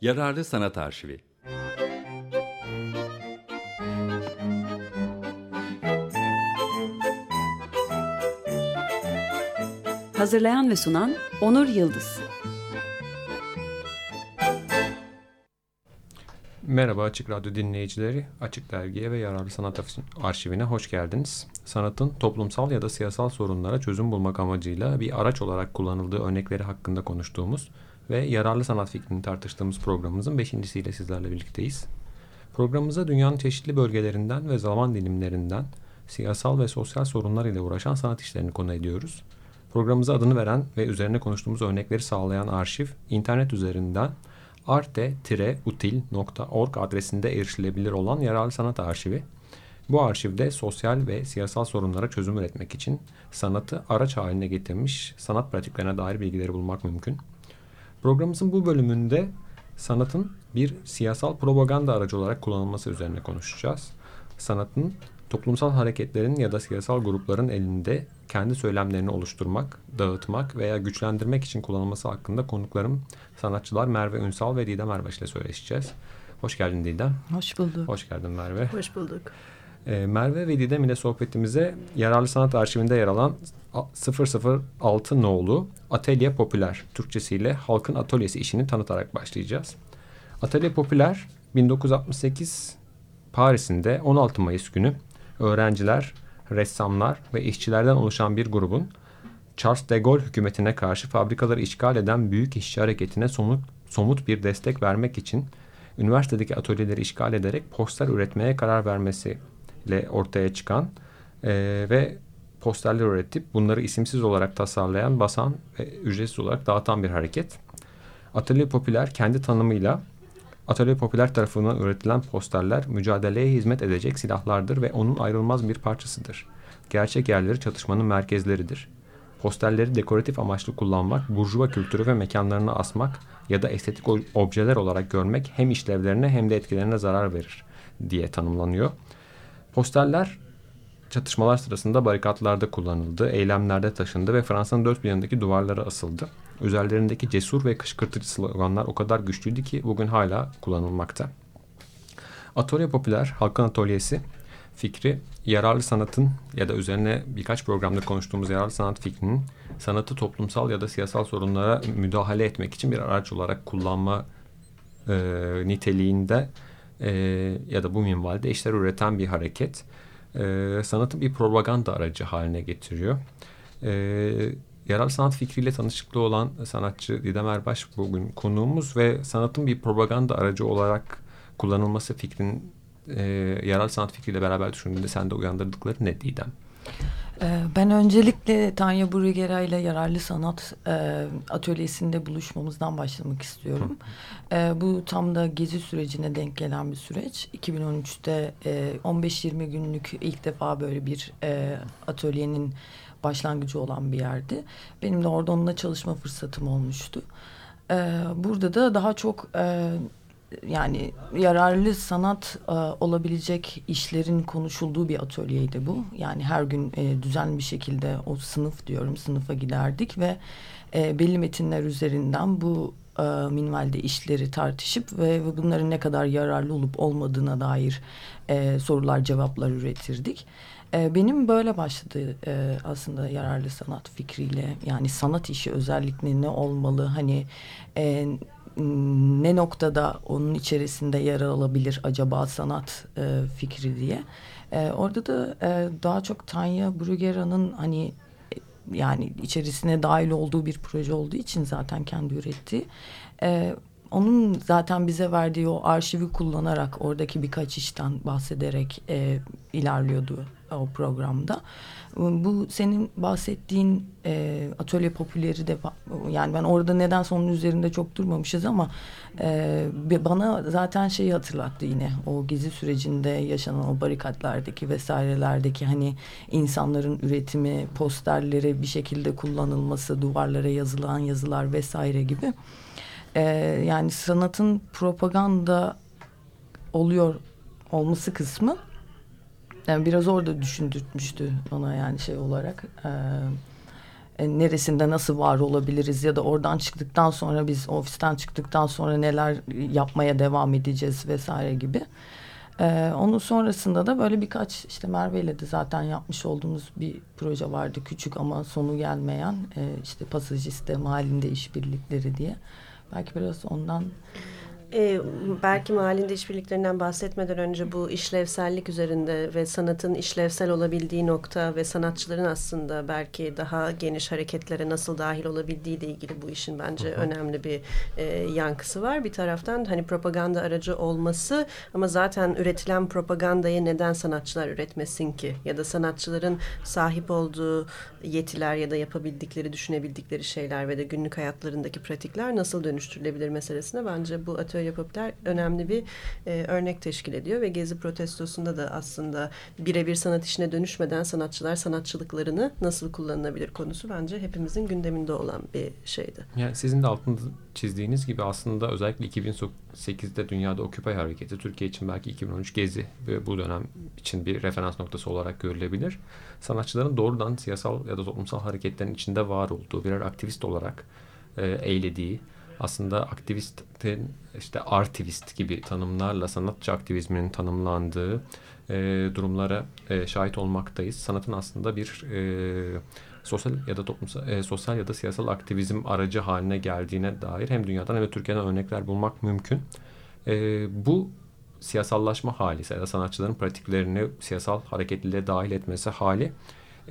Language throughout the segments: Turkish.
Yararlı Sanat Arşivi Hazırlayan ve sunan Onur Yıldız Merhaba Açık Radyo dinleyicileri. Açık Dergi'ye ve Yararlı Sanat Arşivine hoş geldiniz. Sanatın toplumsal ya da siyasal sorunlara çözüm bulmak amacıyla bir araç olarak kullanıldığı örnekleri hakkında konuştuğumuz ve yararlı sanat fikrini tartıştığımız programımızın beşincisiyle sizlerle birlikteyiz. Programımıza dünyanın çeşitli bölgelerinden ve zaman dilimlerinden siyasal ve sosyal sorunlar ile uğraşan sanat işlerini konu ediyoruz. Programımıza adını veren ve üzerine konuştuğumuz örnekleri sağlayan arşiv, internet üzerinden arte-util.org adresinde erişilebilir olan yararlı sanat arşivi. Bu arşivde sosyal ve siyasal sorunlara çözüm üretmek için sanatı araç haline getirmiş sanat pratiklerine dair bilgileri bulmak mümkün. Programımızın bu bölümünde sanatın bir siyasal propaganda aracı olarak kullanılması üzerine konuşacağız. Sanatın toplumsal hareketlerin ya da siyasal grupların elinde kendi söylemlerini oluşturmak, dağıtmak veya güçlendirmek için kullanılması hakkında konuklarım sanatçılar Merve Ünsal ve Didem Erbaş ile söyleşeceğiz. Hoş geldin Didem. Hoş bulduk. Hoş geldin Merve. Hoş bulduk. Ee, Merve ve Didem ile sohbetimize Yararlı Sanat Arşivinde yer alan 006 nolu Atölye Popüler Türkçesiyle Halkın Atölyesi işini tanıtarak başlayacağız. Atölye Popüler 1968 Paris'inde 16 Mayıs günü öğrenciler, ressamlar ve işçilerden oluşan bir grubun Charles de Gaulle hükümetine karşı fabrikaları işgal eden büyük işçi hareketine somut, somut bir destek vermek için üniversitedeki atölyeleri işgal ederek poster üretmeye karar vermesiyle ortaya çıkan e, ve posterler üretip bunları isimsiz olarak tasarlayan, basan ve ücretsiz olarak dağıtan bir hareket. Atölye Popüler kendi tanımıyla Atölye Popüler tarafından üretilen posterler mücadeleye hizmet edecek silahlardır ve onun ayrılmaz bir parçasıdır. Gerçek yerleri çatışmanın merkezleridir. Posterleri dekoratif amaçlı kullanmak, burjuva kültürü ve mekanlarına asmak ya da estetik objeler olarak görmek hem işlevlerine hem de etkilerine zarar verir diye tanımlanıyor. Posterler çatışmalar sırasında barikatlarda kullanıldı, eylemlerde taşındı ve Fransa'nın dört bir yanındaki duvarlara asıldı. Üzerlerindeki cesur ve kışkırtıcı sloganlar o kadar güçlüydü ki bugün hala kullanılmakta. Atölye Popüler, Halkın Atölyesi fikri yararlı sanatın ya da üzerine birkaç programda konuştuğumuz yararlı sanat fikrinin sanatı toplumsal ya da siyasal sorunlara müdahale etmek için bir araç olarak kullanma e, niteliğinde e, ya da bu minvalde işler üreten bir hareket. E, sanatı bir propaganda aracı haline getiriyor. E, Yerel sanat fikriyle tanışıklığı olan sanatçı Didem Erbaş bugün konuğumuz ve sanatın bir propaganda aracı olarak kullanılması fikrin e, yerel sanat fikriyle beraber düşündüğünde sende uyandırdıkları ne Didem? Ee, ben öncelikle Tanya Brugera ile Yararlı Sanat e, Atölyesi'nde buluşmamızdan başlamak istiyorum. E, bu tam da gezi sürecine denk gelen bir süreç. 2013'te e, 15-20 günlük ilk defa böyle bir e, atölyenin başlangıcı olan bir yerdi. Benim de orada onunla çalışma fırsatım olmuştu. Ee, burada da daha çok e, yani yararlı sanat e, olabilecek işlerin konuşulduğu bir atölyeydi bu. Yani her gün e, düzenli bir şekilde o sınıf diyorum sınıfa giderdik ve e, belli metinler üzerinden bu e, minvalde işleri tartışıp ve, ve bunların ne kadar yararlı olup olmadığına dair e, sorular cevaplar üretirdik. E, benim böyle başladı e, aslında yararlı sanat fikriyle. Yani sanat işi özellikle ne olmalı? Hani e, ne noktada onun içerisinde yer alabilir acaba sanat e, fikri diye. E, orada da e, daha çok Tanya Brugera'nın hani yani içerisine dahil olduğu bir proje olduğu için zaten kendi üretti. E, onun zaten bize verdiği o arşivi kullanarak oradaki birkaç işten bahsederek e, ilerliyordu o programda. Bu senin bahsettiğin e, atölye popüleri de yani ben orada neden sonun üzerinde çok durmamışız ama e, bana zaten şeyi hatırlattı yine o gezi sürecinde yaşanan o barikatlardaki vesairelerdeki hani insanların üretimi posterleri bir şekilde kullanılması duvarlara yazılan yazılar vesaire gibi e, yani sanatın propaganda oluyor olması kısmı yani biraz orada düşündürtmüştü bana yani şey olarak. E, neresinde nasıl var olabiliriz ya da oradan çıktıktan sonra biz ofisten çıktıktan sonra neler yapmaya devam edeceğiz vesaire gibi. Ee, onun sonrasında da böyle birkaç işte Merve ile de zaten yapmış olduğumuz bir proje vardı küçük ama sonu gelmeyen e, işte pasajiste halinde işbirlikleri diye. Belki biraz ondan e, belki mahallinde işbirliklerinden bahsetmeden önce bu işlevsellik üzerinde ve sanatın işlevsel olabildiği nokta ve sanatçıların aslında belki daha geniş hareketlere nasıl dahil olabildiği ile ilgili bu işin bence hı hı. önemli bir e, yankısı var. Bir taraftan hani propaganda aracı olması ama zaten üretilen propagandayı neden sanatçılar üretmesin ki? Ya da sanatçıların sahip olduğu yetiler ya da yapabildikleri, düşünebildikleri şeyler ve de günlük hayatlarındaki pratikler nasıl dönüştürülebilir meselesine bence bu atölye Atölye Popüler önemli bir e, örnek teşkil ediyor ve Gezi protestosunda da aslında birebir sanat işine dönüşmeden sanatçılar sanatçılıklarını nasıl kullanılabilir konusu bence hepimizin gündeminde olan bir şeydi. Yani sizin de altında çizdiğiniz gibi aslında özellikle 2008'de dünyada Occupy hareketi Türkiye için belki 2013 Gezi ve bu dönem için bir referans noktası olarak görülebilir. Sanatçıların doğrudan siyasal ya da toplumsal hareketlerin içinde var olduğu birer aktivist olarak eylediği aslında aktivistin işte artivist gibi tanımlarla sanatçı aktivizminin tanımlandığı e, durumlara e, şahit olmaktayız. Sanatın aslında bir e, sosyal ya da toplumsal e, sosyal ya da siyasal aktivizm aracı haline geldiğine dair hem dünyadan hem de Türkiye'den örnekler bulmak mümkün. E, bu siyasallaşma hali ya da sanatçıların pratiklerini siyasal hareketliliğe dahil etmesi hali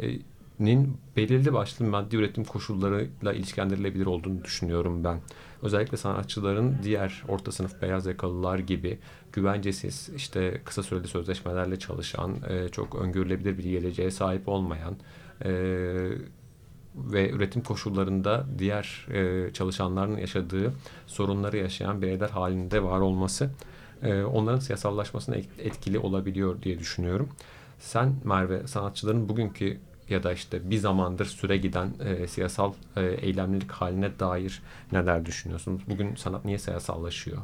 e, nin belirli başlı maddi üretim koşullarıyla ilişkilendirilebilir olduğunu düşünüyorum ben. Özellikle sanatçıların diğer orta sınıf beyaz yakalılar gibi güvencesiz, işte kısa süreli sözleşmelerle çalışan, e, çok öngörülebilir bir geleceğe sahip olmayan e, ve üretim koşullarında diğer e, çalışanların yaşadığı sorunları yaşayan bireyler halinde var olması onların siyasallaşmasına etkili olabiliyor diye düşünüyorum. Sen Merve sanatçıların bugünkü ya da işte bir zamandır süre giden e, siyasal e, eylemlilik haline dair neler düşünüyorsunuz? Bugün sanat niye siyasallaşıyor?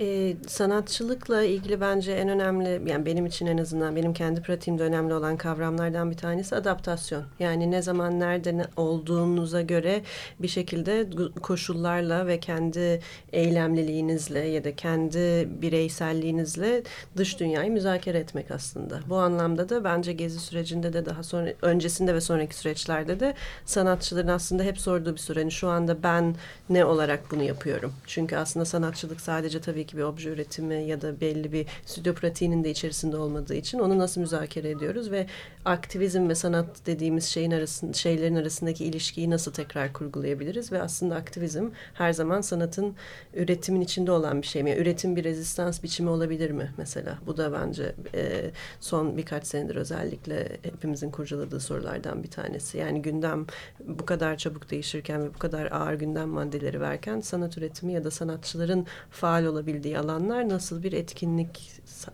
E, sanatçılıkla ilgili bence en önemli, yani benim için en azından benim kendi pratiğimde önemli olan kavramlardan bir tanesi adaptasyon. Yani ne zaman nerede olduğunuza göre bir şekilde koşullarla ve kendi eylemliliğinizle ya da kendi bireyselliğinizle dış dünyayı müzakere etmek aslında. Bu anlamda da bence gezi sürecinde de daha sonra öncesinde ve sonraki süreçlerde de sanatçıların aslında hep sorduğu bir soru. Yani şu anda ben ne olarak bunu yapıyorum? Çünkü aslında sanatçılık sadece tabii tabii ki bir obje üretimi ya da belli bir stüdyo pratiğinin de içerisinde olmadığı için onu nasıl müzakere ediyoruz ve aktivizm ve sanat dediğimiz şeyin arasında şeylerin arasındaki ilişkiyi nasıl tekrar kurgulayabiliriz ve aslında aktivizm her zaman sanatın üretimin içinde olan bir şey mi? Yani üretim bir rezistans biçimi olabilir mi mesela? Bu da bence e, son birkaç senedir özellikle hepimizin kurcaladığı sorulardan bir tanesi. Yani gündem bu kadar çabuk değişirken ve bu kadar ağır gündem maddeleri verken sanat üretimi ya da sanatçıların faal olabildiği alanlar nasıl bir etkinlik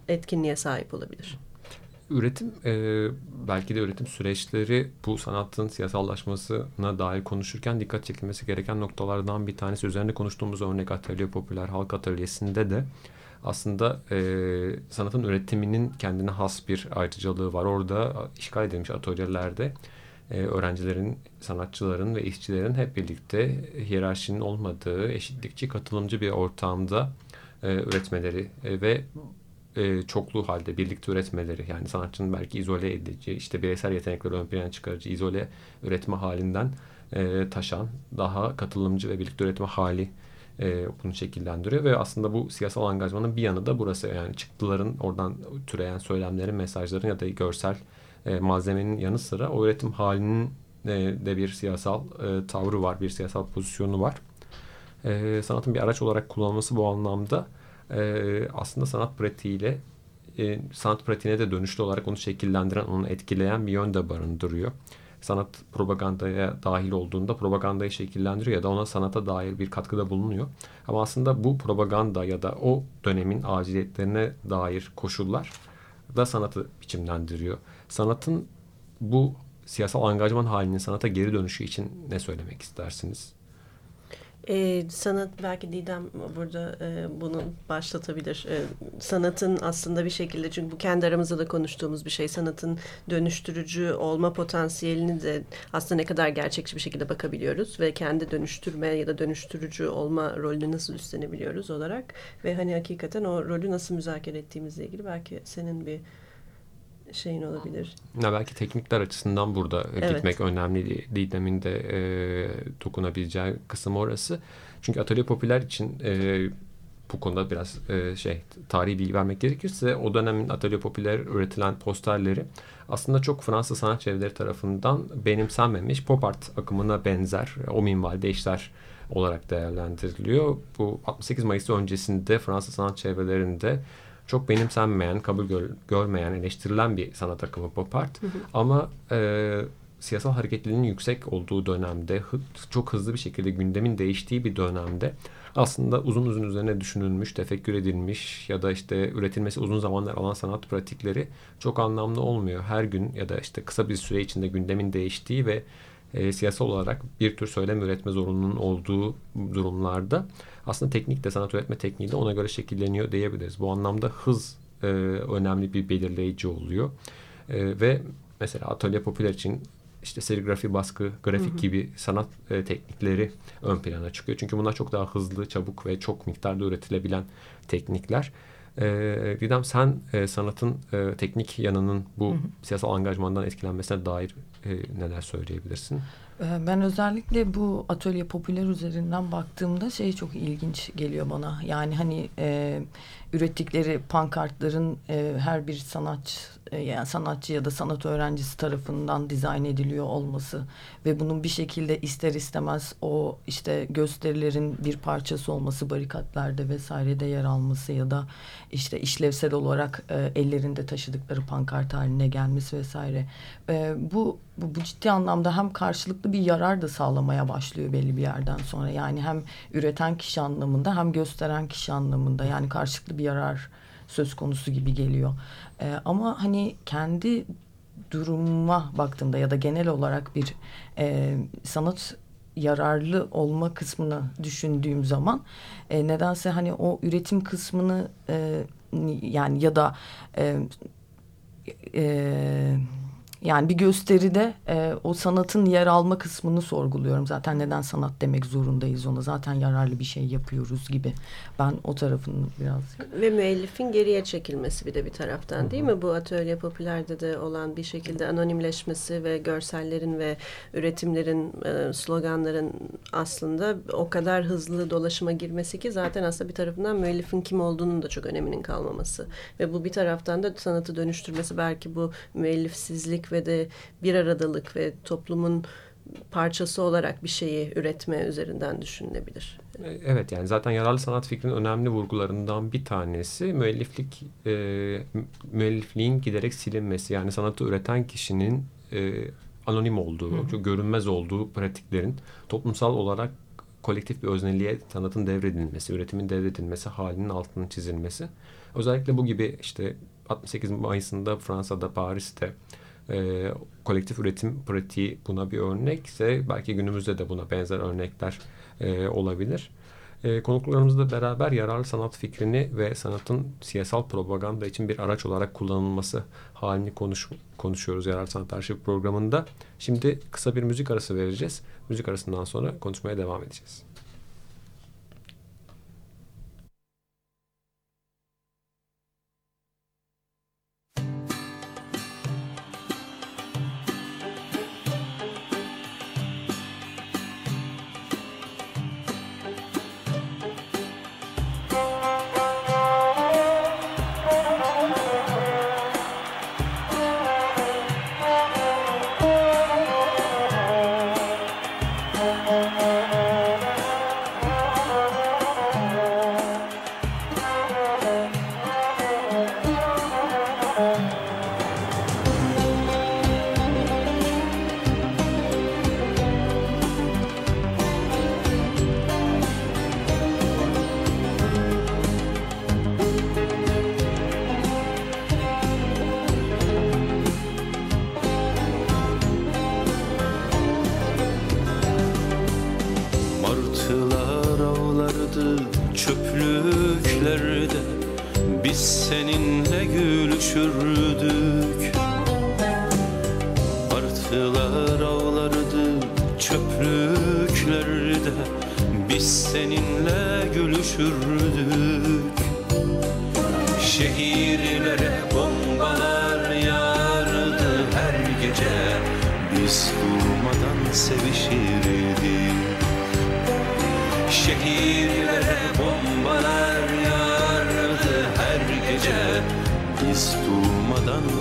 etkinliğe sahip olabilir? Üretim e, belki de üretim süreçleri bu sanatın siyasallaşmasına dair konuşurken dikkat çekilmesi gereken noktalardan bir tanesi. Üzerinde konuştuğumuz örnek atölye popüler halk atölyesinde de aslında e, sanatın üretiminin kendine has bir ayrıcalığı var. Orada işgal edilmiş atölyelerde e, öğrencilerin, sanatçıların ve işçilerin hep birlikte hiyerarşinin olmadığı eşitlikçi, katılımcı bir ortamda e, üretmeleri e, ve e, çoklu halde birlikte üretmeleri yani sanatçının belki izole edici işte bireysel yetenekleri ön plana çıkarıcı izole üretme halinden e, taşan daha katılımcı ve birlikte üretme hali e, bunu şekillendiriyor. Ve aslında bu siyasal angajmanın bir yanı da burası. Yani çıktıların oradan türeyen söylemlerin mesajların ya da görsel e, malzemenin yanı sıra o üretim halinin e, de bir siyasal e, tavrı var bir siyasal pozisyonu var e, sanatın bir araç olarak kullanılması bu anlamda e, aslında sanat pratiğiyle e, sanat pratiğine de dönüşlü olarak onu şekillendiren, onu etkileyen bir yön de barındırıyor. Sanat propagandaya dahil olduğunda propagandayı şekillendiriyor ya da ona sanata dair bir katkıda bulunuyor. Ama aslında bu propaganda ya da o dönemin aciliyetlerine dair koşullar da sanatı biçimlendiriyor. Sanatın bu siyasal angajman halinin sanata geri dönüşü için ne söylemek istersiniz? Ee, sanat belki Didem burada e, bunu başlatabilir. Ee, sanatın aslında bir şekilde çünkü bu kendi aramızda da konuştuğumuz bir şey. Sanatın dönüştürücü olma potansiyelini de aslında ne kadar gerçekçi bir şekilde bakabiliyoruz ve kendi dönüştürme ya da dönüştürücü olma rolünü nasıl üstlenebiliyoruz olarak ve hani hakikaten o rolü nasıl müzakere ettiğimizle ilgili belki senin bir şeyin olabilir. Ya belki teknikler açısından burada evet. gitmek önemli. Didem'in de e, dokunabileceği kısım orası. Çünkü Atölye Popüler için e, bu konuda biraz e, şey tarihi bilgi vermek gerekirse o dönemin Atölye Popüler üretilen posterleri aslında çok Fransız sanat çevreleri tarafından benimsenmemiş pop art akımına benzer o minvalde işler olarak değerlendiriliyor. Bu 68 Mayıs öncesinde Fransız sanat çevrelerinde çok benimsenmeyen, kabul gör, görmeyen, eleştirilen bir sanat akımı pop art. Hı hı. Ama e, siyasal hareketliliğin yüksek olduğu dönemde, çok hızlı bir şekilde gündemin değiştiği bir dönemde aslında uzun uzun üzerine düşünülmüş, tefekkür edilmiş ya da işte üretilmesi uzun zamanlar alan sanat pratikleri çok anlamlı olmuyor. Her gün ya da işte kısa bir süre içinde gündemin değiştiği ve e, siyasal olarak bir tür söylem üretme zorunluluğunun olduğu durumlarda aslında teknik de sanat üretme tekniği de ona göre şekilleniyor diyebiliriz. Bu anlamda hız e, önemli bir belirleyici oluyor. E, ve mesela atölye popüler için işte serigrafi, baskı, grafik hı hı. gibi sanat e, teknikleri ön plana çıkıyor. Çünkü bunlar çok daha hızlı, çabuk ve çok miktarda üretilebilen teknikler. E, Didem sen e, sanatın e, teknik yanının bu hı hı. siyasal angajmandan etkilenmesine dair e, neler söyleyebilirsin? Ee, ben özellikle bu atölye popüler üzerinden baktığımda şey çok ilginç geliyor bana. Yani hani e, ürettikleri pankartların e, her bir sanatçı e, yani sanatçı ya da sanat öğrencisi tarafından dizayn ediliyor olması ve bunun bir şekilde ister istemez o işte gösterilerin bir parçası olması barikatlarda vesairede yer alması ya da işte işlevsel olarak e, ellerinde taşıdıkları pankart haline gelmesi vesaire e, bu, bu bu ciddi anlamda hem karşılıklı bir yarar da sağlamaya başlıyor belli bir yerden sonra yani hem üreten kişi anlamında hem gösteren kişi anlamında yani karşılıklı bir yarar söz konusu gibi geliyor. E, ama hani kendi duruma baktığımda ya da genel olarak bir e, sanat yararlı olma kısmını düşündüğüm zaman e, nedense hani o üretim kısmını e, yani ya da e, e, yani bir gösteride e, o sanatın yer alma kısmını sorguluyorum. Zaten neden sanat demek zorundayız ona? Zaten yararlı bir şey yapıyoruz gibi. Ben o tarafını biraz... Ve müellifin geriye çekilmesi bir de bir taraftan değil mi? Bu atölye popülerde de olan bir şekilde anonimleşmesi ve görsellerin ve üretimlerin, e, sloganların aslında o kadar hızlı dolaşıma girmesi ki zaten aslında bir tarafından müellifin kim olduğunun da çok öneminin kalmaması. Ve bu bir taraftan da sanatı dönüştürmesi belki bu müellifsizlik ve de bir aradalık ve toplumun parçası olarak bir şeyi üretme üzerinden düşünülebilir. E, evet yani zaten yararlı sanat fikrinin önemli vurgularından bir tanesi müelliflik e, müellifliğin giderek silinmesi yani sanatı üreten kişinin e, anonim olduğu, Hı. çok görünmez olduğu pratiklerin toplumsal olarak kolektif bir özneliğe sanatın devredilmesi, üretimin devredilmesi halinin altının çizilmesi. Özellikle bu gibi işte 68 Mayıs'ında Fransa'da, Paris'te e, kolektif üretim pratiği buna bir örnekse belki günümüzde de buna benzer örnekler e, olabilir. E, konuklarımızla beraber yararlı sanat fikrini ve sanatın siyasal propaganda için bir araç olarak kullanılması halini konuş, konuşuyoruz Yararlı Sanat Arşiv programında. Şimdi kısa bir müzik arası vereceğiz. Müzik arasından sonra konuşmaya devam edeceğiz. uçurur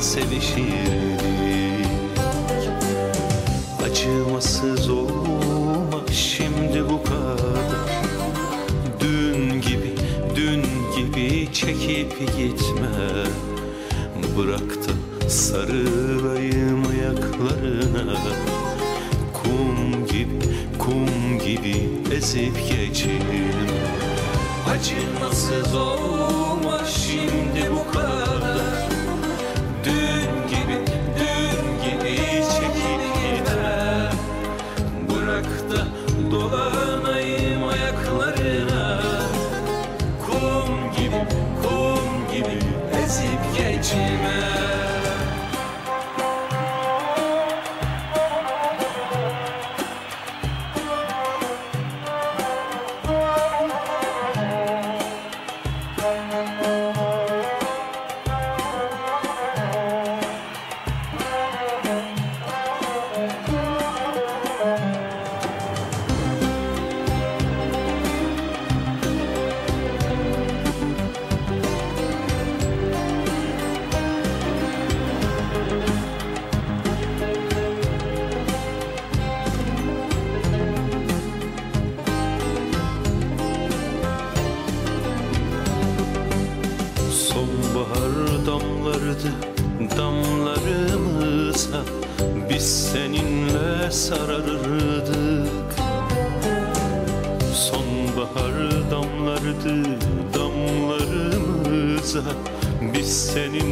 sevişirdik Acımasız olma şimdi bu kadar. Dün gibi, dün gibi çekip gitme Bırak da sarılayım ayaklarına. Kum gibi, kum gibi ezip geçelim Acımasız olma şimdi bu kadar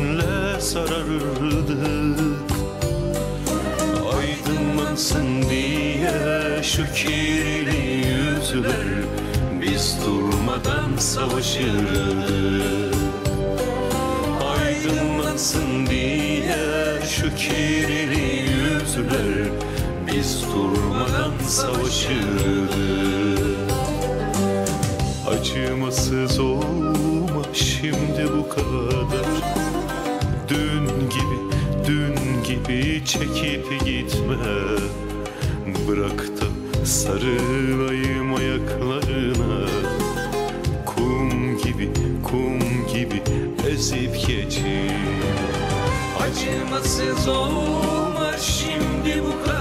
seninle sararırdık Aydınlansın diye şu kirli yüzler Biz durmadan savaşırdık Aydınlansın diye şu kirli yüzler Biz durmadan savaşırdık Acımasız olma şimdi bu kadar çekip gitme. Bırak da sarılayım ayaklarına. Kum gibi, kum gibi ezip geçin Acımasız olma şimdi bu kadar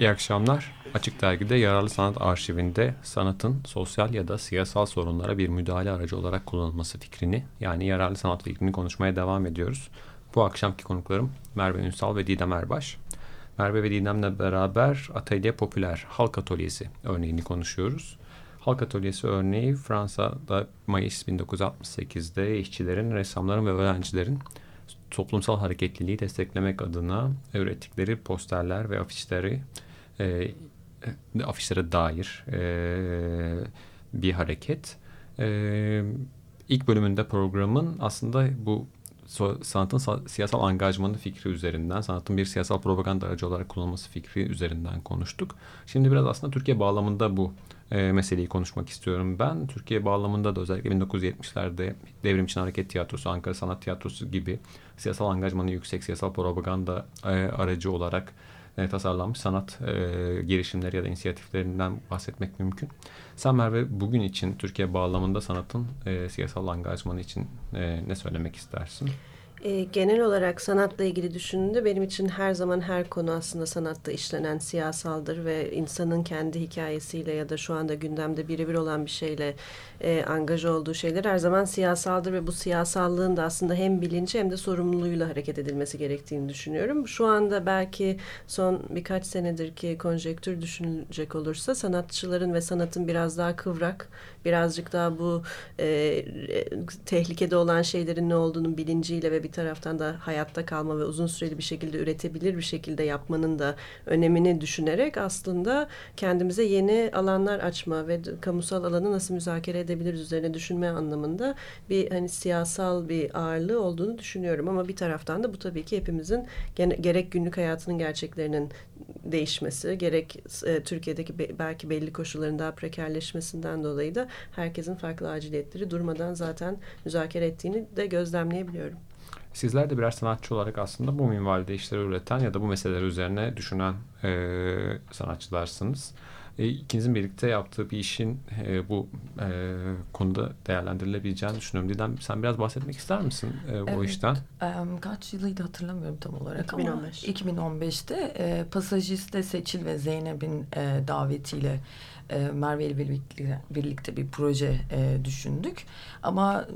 İyi akşamlar. Açık Dergi'de Yararlı Sanat Arşivinde sanatın sosyal ya da siyasal sorunlara bir müdahale aracı olarak kullanılması fikrini yani yararlı sanat fikrini konuşmaya devam ediyoruz. Bu akşamki konuklarım Merve Ünsal ve Didem Erbaş. Merve ve Didem'le beraber Atölye Popüler Halk Atölyesi örneğini konuşuyoruz. Halk Atölyesi örneği Fransa'da Mayıs 1968'de işçilerin, ressamların ve öğrencilerin toplumsal hareketliliği desteklemek adına ürettikleri posterler ve afişleri e, afişlere dair e, bir hareket. E, ilk bölümünde programın aslında bu sanatın sa- siyasal angajmanı fikri üzerinden, sanatın bir siyasal propaganda aracı olarak kullanılması fikri üzerinden konuştuk. Şimdi biraz aslında Türkiye bağlamında bu e, meseleyi konuşmak istiyorum ben. Türkiye bağlamında da özellikle 1970'lerde Devrim için Hareket Tiyatrosu, Ankara Sanat Tiyatrosu gibi siyasal angajmanı yüksek siyasal propaganda e, aracı olarak e, tasarlanmış sanat e, girişimleri ya da inisiyatiflerinden bahsetmek mümkün. Sen Merve bugün için Türkiye bağlamında sanatın e, siyasal angajmanı için e, ne söylemek istersin? E, genel olarak sanatla ilgili düşündüğümde benim için her zaman her konu aslında sanatta işlenen siyasaldır ve insanın kendi hikayesiyle ya da şu anda gündemde birebir olan bir şeyle e, angaj olduğu şeyler her zaman siyasaldır ve bu siyasallığın da aslında hem bilinci hem de sorumluluğuyla hareket edilmesi gerektiğini düşünüyorum. Şu anda belki son birkaç senedir ki konjektür düşünecek olursa sanatçıların ve sanatın biraz daha kıvrak, birazcık daha bu e, e, tehlikede olan şeylerin ne olduğunu bilinciyle ve bir taraftan da hayatta kalma ve uzun süreli bir şekilde üretebilir bir şekilde yapmanın da önemini düşünerek aslında kendimize yeni alanlar açma ve kamusal alanı nasıl müzakere edebiliriz üzerine düşünme anlamında bir hani siyasal bir ağırlığı olduğunu düşünüyorum ama bir taraftan da bu tabii ki hepimizin gerek günlük hayatının gerçeklerinin değişmesi gerek e, Türkiye'deki be, belki belli koşulların daha prekerleşmesinden dolayı da herkesin farklı aciliyetleri durmadan zaten müzakere ettiğini de gözlemleyebiliyorum. Sizler de birer sanatçı olarak aslında bu minvalde işleri üreten ya da bu meseleler üzerine düşünen e, sanatçılarsınız. E, ikinizin birlikte yaptığı bir işin e, bu e, konuda değerlendirilebileceğini düşünüyorum. Didem sen biraz bahsetmek ister misin e, evet. o işten? E, kaç yılıydı hatırlamıyorum tam olarak 2015. ama 2015'te e, Pasajiste Seçil ve Zeynep'in e, davetiyle e, Merve ile birlikte, bir proje e, düşündük. Ama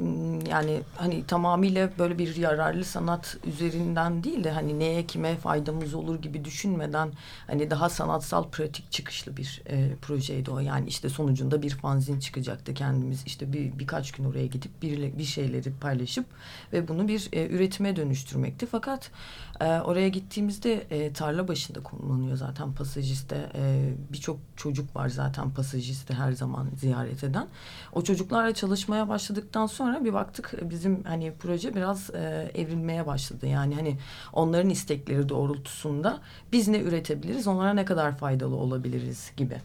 yani hani tamamıyla böyle bir yararlı sanat üzerinden değil de hani neye kime faydamız olur gibi düşünmeden hani daha sanatsal pratik çıkışlı bir e, projeydi o. Yani işte sonucunda bir fanzin çıkacaktı kendimiz işte bir birkaç gün oraya gidip bir, bir şeyleri paylaşıp ve bunu bir üretime dönüştürmekti. Fakat e, oraya gittiğimizde e, tarla başında kullanılıyor zaten pasajiste e, birçok çocuk var zaten pasajisti her zaman ziyaret eden. O çocuklarla çalışmaya başladıktan sonra bir baktık bizim hani proje biraz e, evrilmeye başladı. Yani hani onların istekleri doğrultusunda biz ne üretebiliriz, onlara ne kadar faydalı olabiliriz gibi.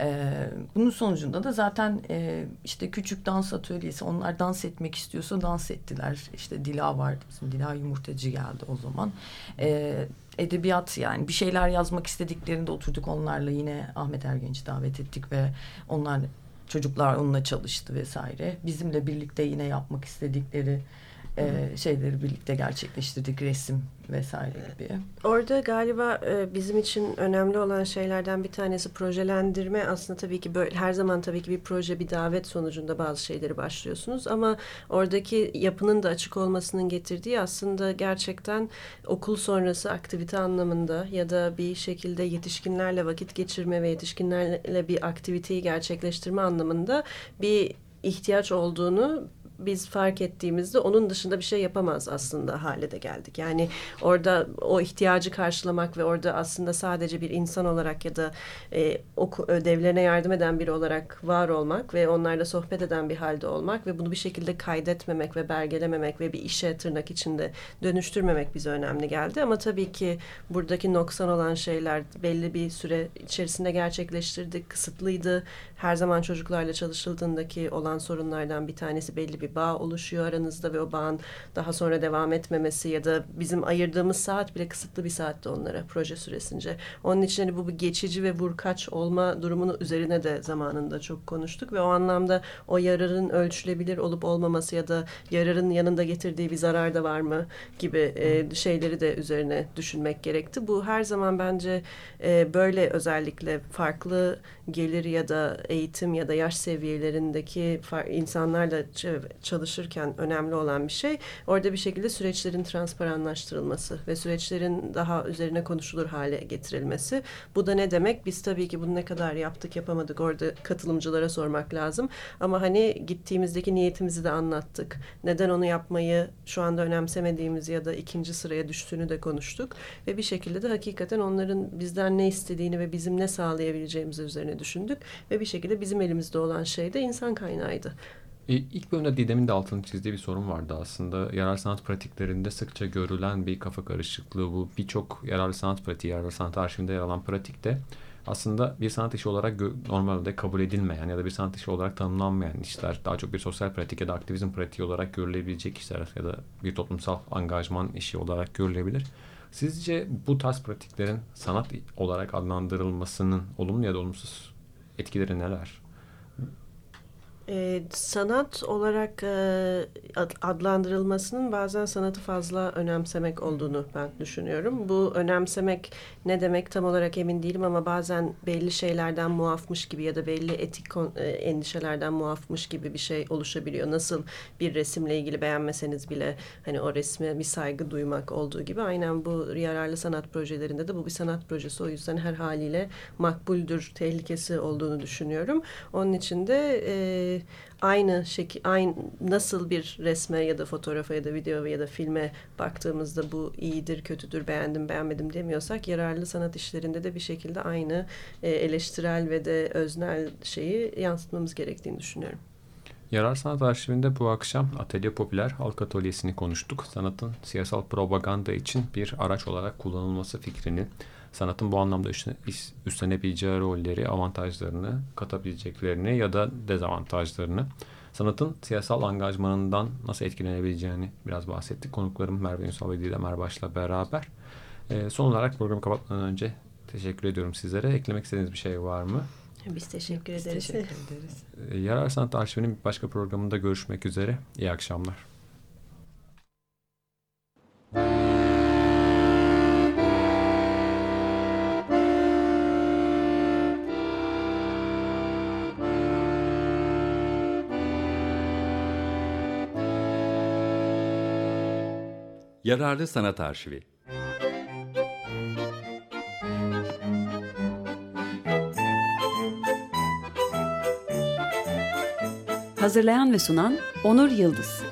Ee, bunun sonucunda da zaten e, işte küçük dans atölyesi onlar dans etmek istiyorsa dans ettiler. İşte Dila vardı bizim Dila Yumurtacı geldi o zaman. Ee, edebiyat yani bir şeyler yazmak istediklerinde oturduk onlarla yine Ahmet Ergenç'i davet ettik ve onlar çocuklar onunla çalıştı vesaire. Bizimle birlikte yine yapmak istedikleri e, şeyleri birlikte gerçekleştirdik resim vesaire gibi. Orada galiba e, bizim için önemli olan şeylerden bir tanesi projelendirme. Aslında tabii ki böyle her zaman tabii ki bir proje bir davet sonucunda bazı şeyleri başlıyorsunuz ama oradaki yapının da açık olmasının getirdiği aslında gerçekten okul sonrası aktivite anlamında ya da bir şekilde yetişkinlerle vakit geçirme ve yetişkinlerle bir aktiviteyi gerçekleştirme anlamında bir ihtiyaç olduğunu biz fark ettiğimizde onun dışında bir şey yapamaz aslında hale de geldik. Yani orada o ihtiyacı karşılamak ve orada aslında sadece bir insan olarak ya da e, oku, ödevlerine yardım eden biri olarak var olmak ve onlarla sohbet eden bir halde olmak ve bunu bir şekilde kaydetmemek ve belgelememek ve bir işe tırnak içinde dönüştürmemek bize önemli geldi. Ama tabii ki buradaki noksan olan şeyler belli bir süre içerisinde gerçekleştirdik. Kısıtlıydı. Her zaman çocuklarla çalışıldığındaki olan sorunlardan bir tanesi belli bir bağ oluşuyor aranızda ve o bağın daha sonra devam etmemesi ya da bizim ayırdığımız saat bile kısıtlı bir saatte onlara proje süresince. Onun için hani bu bir geçici ve vurkaç olma durumunu üzerine de zamanında çok konuştuk ve o anlamda o yararın ölçülebilir olup olmaması ya da yararın yanında getirdiği bir zarar da var mı gibi e, şeyleri de üzerine düşünmek gerekti. Bu her zaman bence e, böyle özellikle farklı gelir ya da eğitim ya da yaş seviyelerindeki insanlarla çalışırken önemli olan bir şey orada bir şekilde süreçlerin transparanlaştırılması ve süreçlerin daha üzerine konuşulur hale getirilmesi. Bu da ne demek? Biz tabii ki bunu ne kadar yaptık yapamadık orada katılımcılara sormak lazım. Ama hani gittiğimizdeki niyetimizi de anlattık. Neden onu yapmayı şu anda önemsemediğimiz ya da ikinci sıraya düştüğünü de konuştuk. Ve bir şekilde de hakikaten onların bizden ne istediğini ve bizim ne sağlayabileceğimizi üzerine düşündük. Ve bir şekilde bizim elimizde olan şey de insan kaynağıydı. E, ilk bölümde Didem'in de altını çizdiği bir sorun vardı aslında. Yararlı sanat pratiklerinde sıkça görülen bir kafa karışıklığı bu. Birçok yararlı sanat pratiği, yararlı sanat arşivinde yer alan pratikte aslında bir sanat işi olarak normalde kabul edilmeyen ya da bir sanat işi olarak tanımlanmayan işler, daha çok bir sosyal pratik ya da aktivizm pratiği olarak görülebilecek işler ya da bir toplumsal angajman işi olarak görülebilir. Sizce bu tarz pratiklerin sanat olarak adlandırılmasının olumlu ya da olumsuz etkileri neler? E, sanat olarak e, ad- adlandırılmasının bazen sanatı fazla önemsemek olduğunu ben düşünüyorum. Bu önemsemek ne demek tam olarak emin değilim ama bazen belli şeylerden muafmış gibi ya da belli etik e, endişelerden muafmış gibi bir şey oluşabiliyor. Nasıl bir resimle ilgili beğenmeseniz bile hani o resme bir saygı duymak olduğu gibi aynen bu yararlı sanat projelerinde de bu bir sanat projesi o yüzden her haliyle makbuldür tehlikesi olduğunu düşünüyorum. Onun için de e, aynı şekil aynı nasıl bir resme ya da fotoğrafa ya da video ya da filme baktığımızda bu iyidir kötüdür beğendim beğenmedim demiyorsak yararlı sanat işlerinde de bir şekilde aynı e, eleştirel ve de öznel şeyi yansıtmamız gerektiğini düşünüyorum. Yarar Sanat Arşivinde bu akşam Atölye Popüler Halk Atölyesi'ni konuştuk. Sanatın siyasal propaganda için bir araç olarak kullanılması fikrini, sanatın bu anlamda üstlenebileceği rolleri, avantajlarını, katabileceklerini ya da dezavantajlarını, sanatın siyasal angajmanından nasıl etkilenebileceğini biraz bahsettik. Konuklarım Merve Ünsal ve Didem Erbaş'la beraber. Ee, son olarak programı kapatmadan önce teşekkür ediyorum sizlere. Eklemek istediğiniz bir şey var mı? Biz teşekkür Biz ederiz. teşekkür ederiz. Ee, Yarar Sanat Arşivi'nin bir başka programında görüşmek üzere. İyi akşamlar. Yararlı Sanat Arşivi Hazırlayan ve sunan Onur Yıldız.